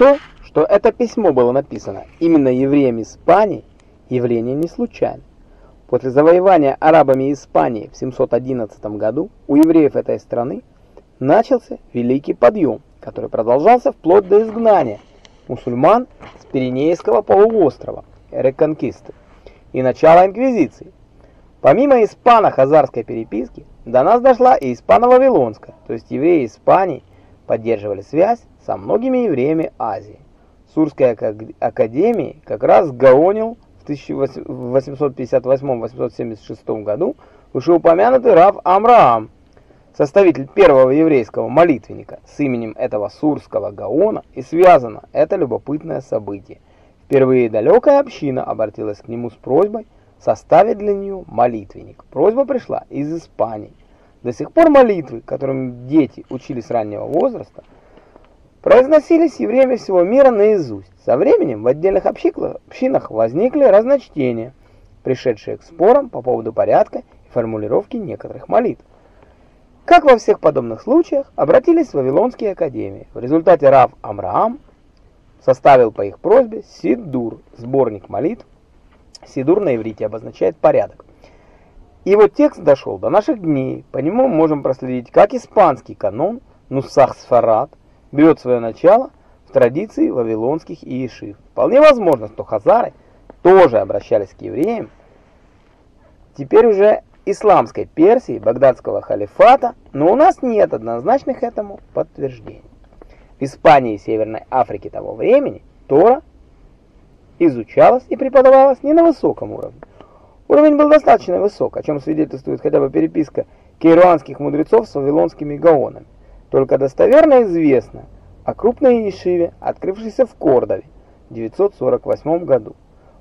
То, что это письмо было написано именно евреям Испании, явление не случайно. После завоевания арабами Испании в 711 году у евреев этой страны начался Великий Подъем, который продолжался вплоть до изгнания мусульман с Пиренейского полуострова, реконкисты, и начала инквизиции. Помимо испано-хазарской переписки, до нас дошла и испано-вавилонская, то есть евреи Испании поддерживали связь со многими евреями Азии. Сурской академии как раз гаонил в 1858-876 году вышеупомянутый Рав Амраам, составитель первого еврейского молитвенника с именем этого сурского гаона, и связано это любопытное событие. Впервые далекая община обратилась к нему с просьбой составить для нее молитвенник. Просьба пришла из Испании. До сих пор молитвы, которым дети учились раннего возраста, произносились евреями всего мира наизусть. Со временем в отдельных общинах возникли разночтения, пришедшие к спорам по поводу порядка и формулировки некоторых молитв. Как во всех подобных случаях, обратились в Вавилонские академии. В результате Рав Амраам составил по их просьбе Сиддур, сборник молитв, Сидур на иврите обозначает порядок. Вот текст дошел до наших дней. По нему мы можем проследить, как испанский канон Нусах Сфарад берет свое начало в традиции вавилонских иешив. Вполне возможно, что хазары тоже обращались к евреям. Теперь уже исламской Персии, багдадского халифата, но у нас нет однозначных этому подтверждений. В Испании и Северной Африке того времени Тора изучалась и преподавалась не на высоком уровне. Уровень был достаточно высок, о чем свидетельствует хотя бы переписка кейруанских мудрецов с вавилонскими гаонами. Только достоверно известно о крупной ешиве, открывшейся в Кордове в 948 году.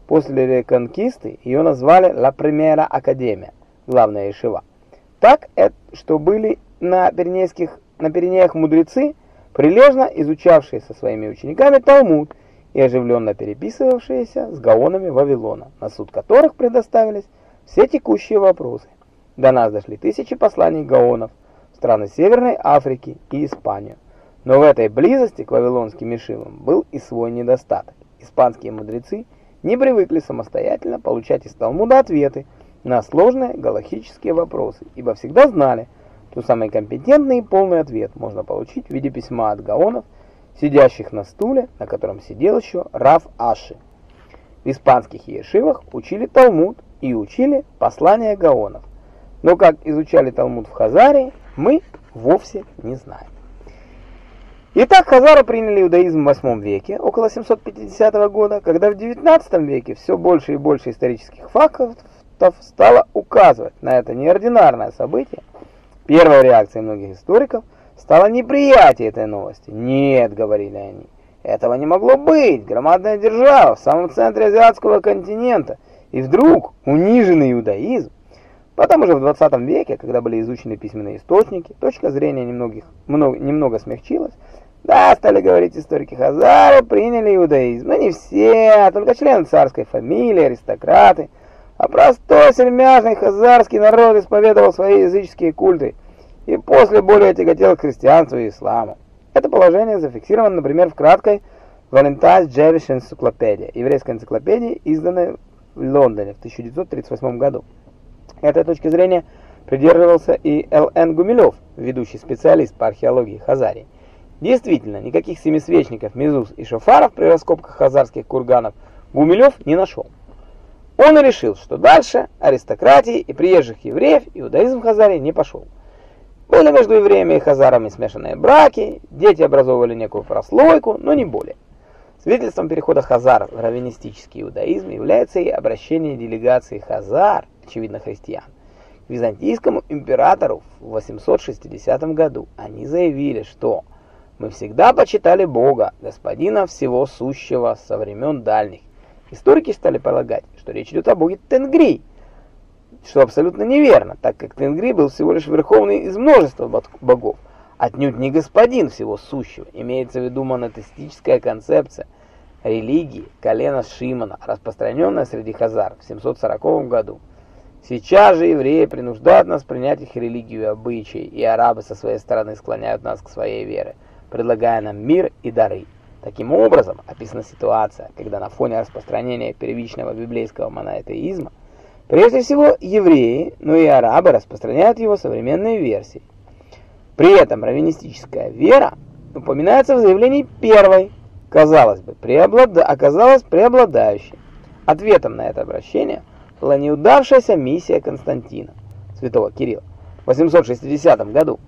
После реконкисты ее назвали «La Primera Academia» – главная ешива. Так, что были на Пиренейских на Пиренеях мудрецы, прилежно изучавшие со своими учениками Талмуд и оживленно переписывавшиеся с гаонами Вавилона, на суд которых предоставились все текущие вопросы. До нас дошли тысячи посланий гаонов страны Северной Африки и Испанию. Но в этой близости к вавилонским мишивам был и свой недостаток. Испанские мудрецы не привыкли самостоятельно получать из Талмуда ответы на сложные галахические вопросы, ибо всегда знали, что самый компетентный и полный ответ можно получить в виде письма от гаонов сидящих на стуле, на котором сидел еще Рав Аши. В испанских ешивах учили Талмуд и учили послания гаонов. Но как изучали Талмуд в Хазарии, мы вовсе не знаем. Итак, хазары приняли иудаизм в 8 веке, около 750 года, когда в 19 веке все больше и больше исторических фактов стало указывать на это неординарное событие. Первой реакцией многих историков – стало неприятие этой новости. «Нет», — говорили они, — «этого не могло быть. Громадная держава в самом центре азиатского континента. И вдруг униженный иудаизм». Потом уже в 20 веке, когда были изучены письменные источники, точка зрения немногих, много, немного смягчилась. Да, стали говорить историки Хазары, приняли иудаизм. Но не все, а только члены царской фамилии, аристократы. А простой сельмяжный хазарский народ исповедовал свои языческие культы – и после более тяготел к христианству и исламу. Это положение зафиксировано, например, в краткой Valentine's Jewish Encyclopedia, еврейской энциклопедии, изданной в Лондоне в 1938 году. Этой точки зрения придерживался и Л.Н. Гумилев, ведущий специалист по археологии Хазарии. Действительно, никаких семисвечников, мезуз и шофаров при раскопках хазарских курганов Гумилев не нашел. Он решил, что дальше аристократии и приезжих евреев иудаизм Хазарии не пошел. Были между евреями и хазарами смешанные браки, дети образовывали некую прослойку, но не более. Свидетельством перехода хазар в раввинистический иудаизм является и обращение делегации хазар, очевидно христиан, к византийскому императору в 860 году. Они заявили, что «мы всегда почитали Бога, господина всего сущего со времен дальних». Историки стали полагать, что речь идет о боге Тенгри, что абсолютно неверно, так как Тенгри был всего лишь верховный из множества богов, отнюдь не господин всего сущего. Имеется в виду монотеистическая концепция религии колена Шимона, распространенная среди хазар в 740 году. Сейчас же евреи принуждают нас принять их религию и обычаи, и арабы со своей стороны склоняют нас к своей вере, предлагая нам мир и дары. Таким образом, описана ситуация, когда на фоне распространения первичного библейского монотеизма прежде всего евреи, но и арабы распространяют его современные версии. При этом раввинистическая вера упоминается в заявлении первой, казалось бы, преоблада... оказалась преобладающей. Ответом на это обращение была неудавшаяся миссия Константина, святого Кирилла, в 860 году.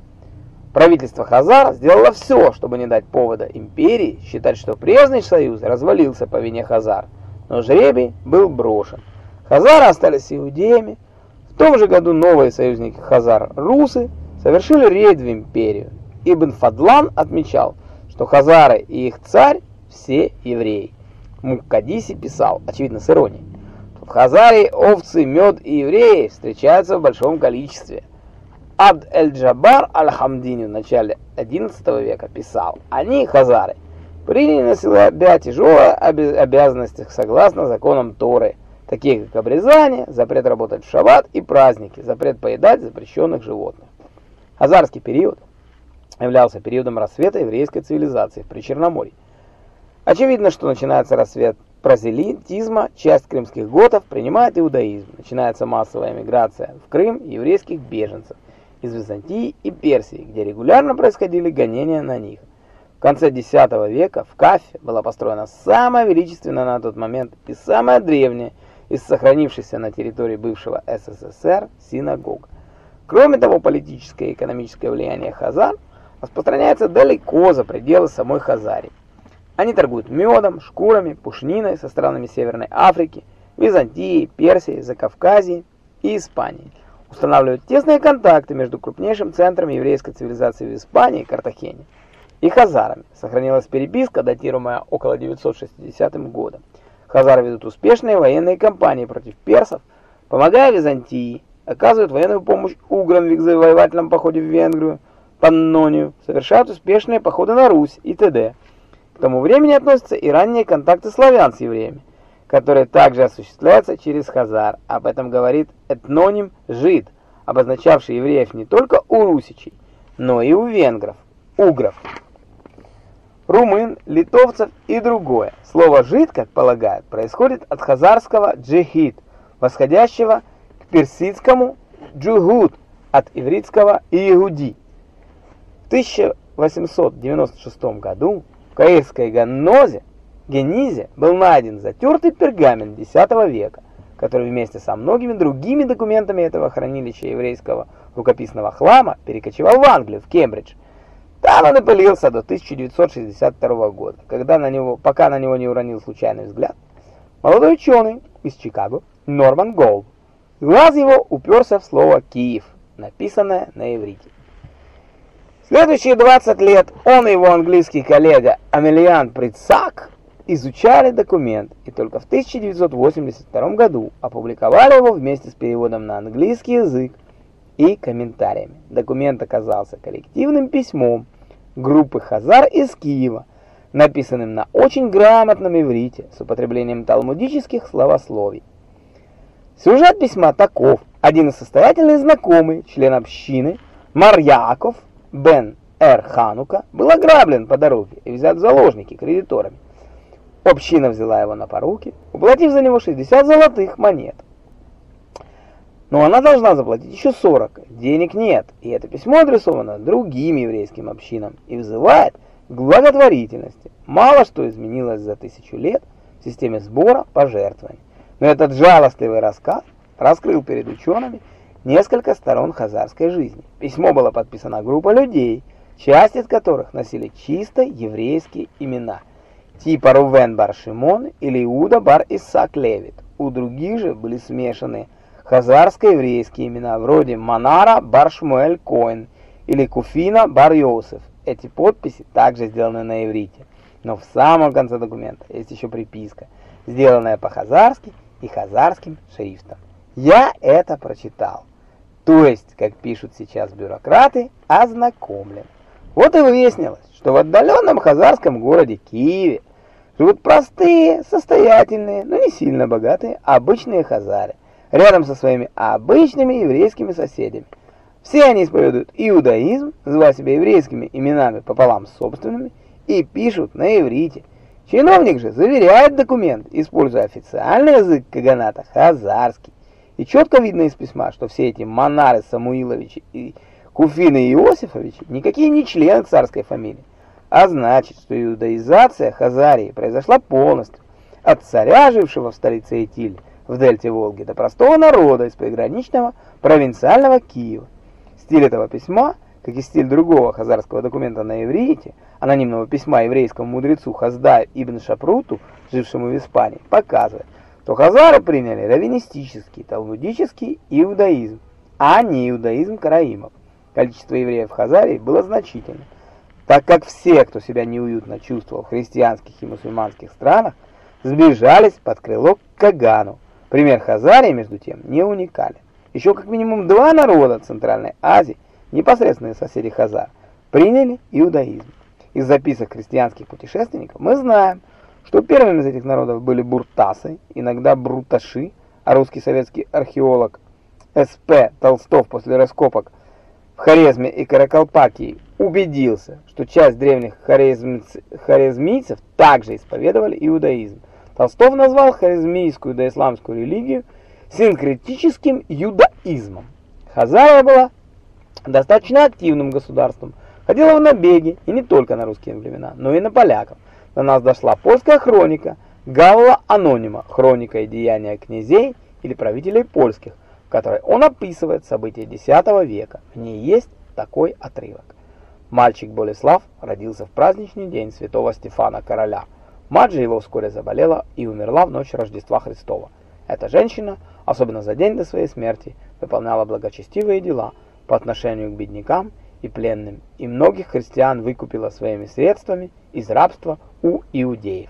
Правительство Хазар сделало все, чтобы не дать повода империи считать, что прежний союз развалился по вине Хазар, но жребий был брошен. Хазары остались иудеями. В том же году новые союзники Хазар, русы, совершили рейд в империю. Ибн Фадлан отмечал, что хазары и их царь все евреи. Муккадиси писал, очевидно с иронией, в Хазарии овцы, мед и евреи встречаются в большом количестве. Абд эль-Джабар аль-Хамдини в начале XI века писал, они, хазары, приняли на себя тяжелые обязанности согласно законам Торы, такие как обрезание, запрет работать в шаббат и праздники, запрет поедать запрещенных животных. Хазарский период являлся периодом рассвета еврейской цивилизации в Причерноморье. Очевидно, что начинается рассвет прозелитизма, часть крымских готов принимает иудаизм, начинается массовая миграция в Крым еврейских беженцев из Византии и Персии, где регулярно происходили гонения на них. В конце X века в Кафе была построена самая величественная на тот момент и самая древняя из сохранившихся на территории бывшего СССР синагог. Кроме того, политическое и экономическое влияние хазар распространяется далеко за пределы самой Хазарии. Они торгуют медом, шкурами, пушниной со странами Северной Африки, Византии, Персии, Закавказья и Испании. Устанавливают тесные контакты между крупнейшим центром еврейской цивилизации в Испании, Картахене, и хазарами. Сохранилась переписка, датируемая около 960 года. Хазары ведут успешные военные кампании против персов, помогая Византии, оказывают военную помощь их завоевательном походе в Венгрию, Паннонию, совершают успешные походы на Русь и т.д. К тому времени относятся и ранние контакты славян с евреями, которые также осуществляются через хазар. Об этом говорит этноним «жид», обозначавший евреев не только у русичей, но и у венгров, угров румын, литовцев и другое. Слово «жид», как полагают, происходит от хазарского «джихид», восходящего персидскому «джугуд», от ивритского «иегуди». В 1896 году в Каирской Ганнозе, Генизе, был найден затертый пергамент X века, который вместе со многими другими документами этого хранилища еврейского рукописного хлама перекочевал в Англию, в Кембридж, там он и пылился до 1962 года, когда на него, пока на него не уронил случайный взгляд. Молодой ученый из Чикаго, Норман Голд, глаз его уперся в слово «Киев», написанное на иврите. Следующие 20 лет он и его английский коллега Амелиан Прицак изучали документ и только в 1982 году опубликовали его вместе с переводом на английский язык и комментариями. Документ оказался коллективным письмом группы Хазар из Киева, написанным на очень грамотном иврите с употреблением талмудических словословий. Сюжет письма таков. Один из состоятельных знакомый, член общины, Марьяков Бен Эр Ханука, был ограблен по дороге и взят в заложники кредиторами. Община взяла его на поруки, уплатив за него 60 золотых монет. Но она должна заплатить еще 40. Денег нет, и это письмо адресовано другим еврейским общинам и вызывает к благотворительности. Мало что изменилось за тысячу лет в системе сбора пожертвований. Но этот жалостливый рассказ раскрыл перед учеными несколько сторон хазарской жизни. Письмо было подписано группой людей, часть из которых носили чисто еврейские имена, типа Рувен бар Шимон или Иуда бар Исаак Левит. У других же были смешанные хазарско-еврейские имена, вроде Манара Баршмуэль Коэн или Куфина Бар Йосеф. Эти подписи также сделаны на иврите, но в самом конце документа есть еще приписка, сделанная по-хазарски и хазарским шрифтом. Я это прочитал. То есть, как пишут сейчас бюрократы, ознакомлен. Вот и выяснилось, что в отдаленном хазарском городе Киеве живут простые, состоятельные, но не сильно богатые обычные хазары рядом со своими обычными еврейскими соседями. Все они исповедуют иудаизм, называя себя еврейскими именами пополам собственными, и пишут на иврите. Чиновник же заверяет документ, используя официальный язык Каганата хазарский. И четко видно из письма, что все эти Монары Самуиловичи и Куфины Иосифовичи никакие не члены царской фамилии. А значит, что иудаизация Хазарии произошла полностью от царя, жившего в столице Этиль, в дельте Волги, до простого народа из пограничного провинциального Киева. Стиль этого письма, как и стиль другого хазарского документа на иврите, анонимного письма еврейскому мудрецу Хазда ибн Шапруту, жившему в Испании, показывает, что хазары приняли раввинистический, талмудический иудаизм, а не иудаизм караимов. Количество евреев в Хазарии было значительным, так как все, кто себя неуютно чувствовал в христианских и мусульманских странах, сбежались под крыло к Кагану. Пример Хазарии, между тем, не уникален. Еще как минимум два народа Центральной Азии, непосредственные соседи Хазар, приняли иудаизм. Из записок христианских путешественников мы знаем, что первыми из этих народов были буртасы, иногда бруташи, а русский советский археолог С.П. Толстов после раскопок в Хорезме и Каракалпакии убедился, что часть древних хорезмиц... хорезмийцев также исповедовали иудаизм. Толстов назвал хорезмийскую доисламскую религию синкретическим юдаизмом. Хазария была достаточно активным государством, ходила в набеги, и не только на русские племена, но и на поляков. До нас дошла польская хроника Галла Анонима, хроника и деяния князей или правителей польских, в которой он описывает события X века. В ней есть такой отрывок. Мальчик Болеслав родился в праздничный день святого Стефана Короля. Мать же его вскоре заболела и умерла в ночь Рождества Христова. Эта женщина, особенно за день до своей смерти, выполняла благочестивые дела по отношению к беднякам и пленным, и многих христиан выкупила своими средствами из рабства у иудеев.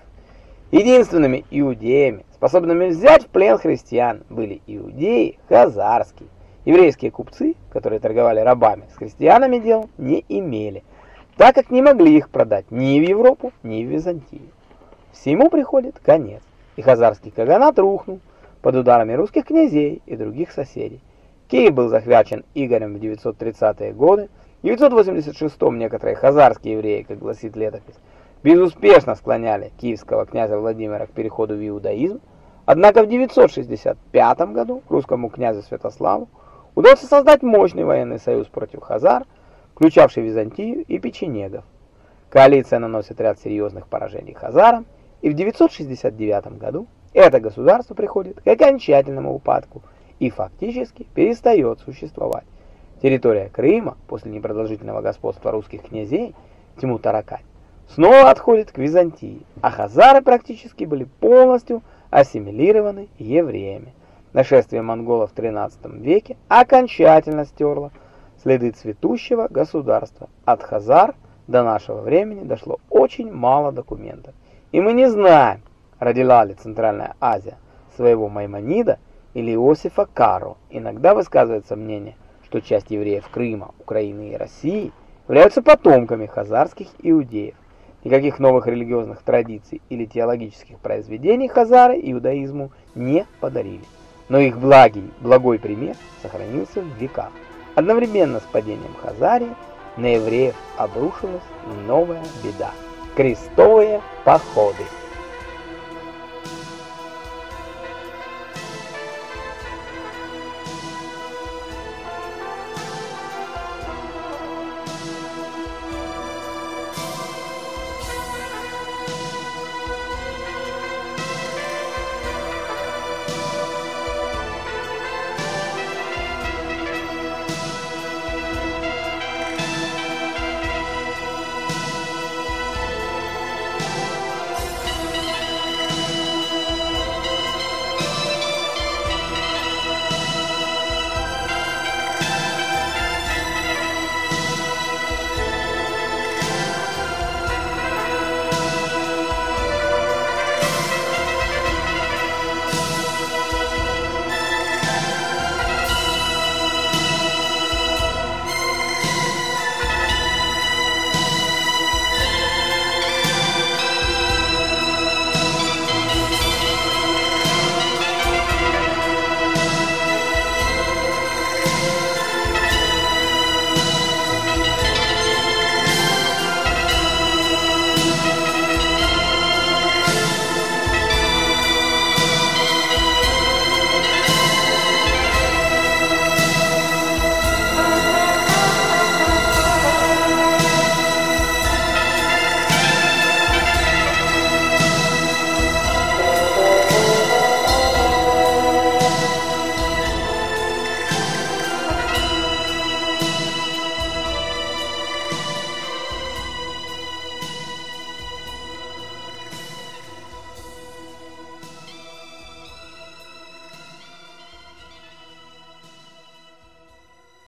Единственными иудеями, способными взять в плен христиан, были иудеи хазарские. Еврейские купцы, которые торговали рабами, с христианами дел не имели, так как не могли их продать ни в Европу, ни в Византию. Всему приходит конец, и хазарский каганат рухнул под ударами русских князей и других соседей. Киев был захвачен Игорем в 930-е годы, в 986-м некоторые хазарские евреи, как гласит летопись, безуспешно склоняли киевского князя Владимира к переходу в иудаизм, однако в 965 году русскому князю Святославу удался создать мощный военный союз против хазар, включавший Византию и печенегов. Коалиция наносит ряд серьезных поражений хазарам, и в 969 году это государство приходит к окончательному упадку и фактически перестает существовать. Территория Крыма после непродолжительного господства русских князей Тиму Таракань снова отходит к Византии, а хазары практически были полностью ассимилированы евреями. Нашествие монголов в XIII веке окончательно стерло следы цветущего государства. От Хазар до нашего времени дошло очень мало документов. И мы не знаем, родила ли Центральная Азия своего Маймонида или Иосифа Каро. Иногда высказывается мнение, что часть евреев Крыма, Украины и России являются потомками хазарских иудеев. Никаких новых религиозных традиций или теологических произведений хазары иудаизму не подарили но их благий, благой пример сохранился в веках. Одновременно с падением Хазарии на евреев обрушилась новая беда – крестовые походы.